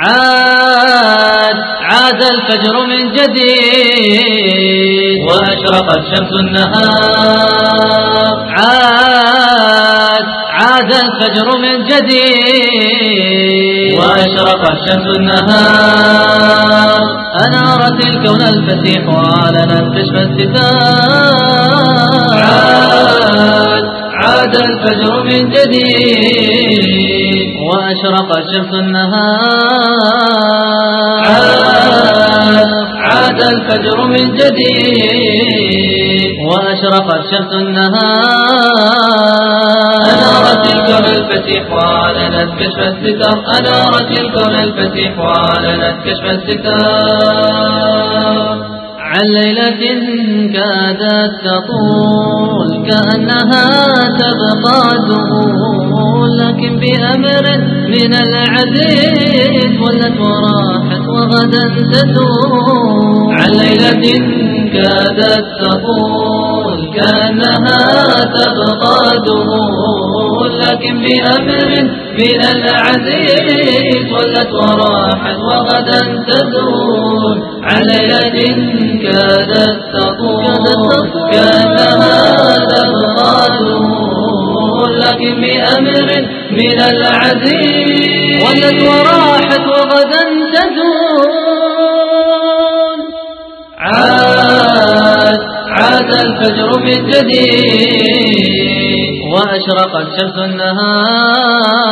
عاد عاد الفجر من جديد. وأشرقت شمس النهار. عاد عاد الفجر من جديد. وأشرقت شمس النهار. أنارت الكون الفسيح وأعلنت كشف الستار عاد عاد الفجر من جديد. وأشرقت شمس النهار. عاد عاد الفجر من جديد. وأشرقت شمس النهار. أنارت الكون الفسيح وأعلنت كشف الستار أنارت الكون الفسيح وأعلنت كشف الستار عن ليلة كادت تطول كأنها تبقى دهول لكن بأمر من العزيز ولت وراحت وغدا تزول عن ليلة كادت تطول كأنها تبقى دهول لكن بأمر من العزيز ولت وراحت وغدا تزول عن ليلة كادت تطول لكن بأمر من العزيز. ولت وراحت وغدا تزول. عاد عاد الفجر من جديد وأشرقت شمس النهار.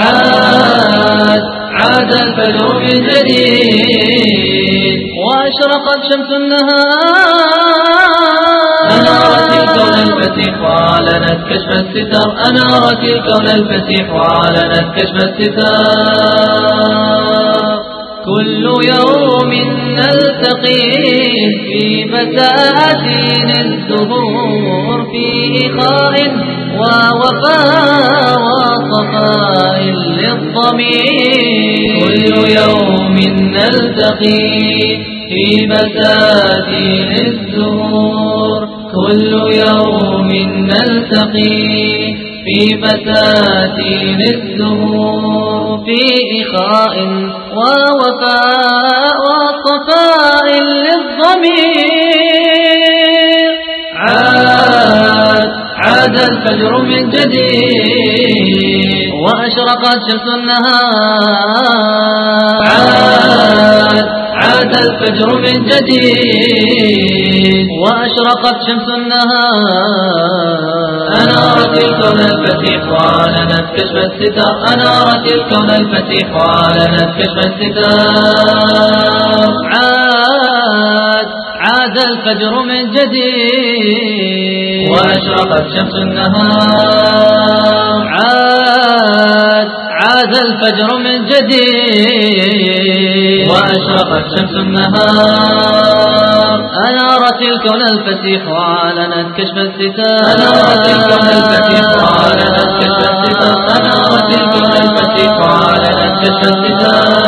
عاد عاد الفجر من جديد وأشرقت شمس أنارت الكون النهار الفسيح وأعلنت كشف الستار أنارت الكون الفسيح وأعلنت كشف الستار كل يوم نلتقي في بساتين الزهور في إخاء ووفاء وصفاء للضمير كل يوم نلتقي في بساتين كل يوم نلتقي في بساتين الزهور في إخاء ووفاء وصفاء للضمير. عاد عاد الفجر من جديد وأشرقت شمس النهار. عاد الفجر من جديد. وأشرقت شمس النهار. أنارت الكون الفسيح وأعلنت كشف الستار. أنارت الكون الفسيح وأعلنت كشف الستار. عاد عاد الفجر من جديد. وأشرقت شمس النهار. عاد عاد الفجر من جديد. وأشرقت شمس النهار. أنارت الكون الفسيح وعلنت كشف الستار. أنارت الكون الفسيح وعلنت كشف الستار. أنارت الكون الفسيح وعلنت كشف الستار.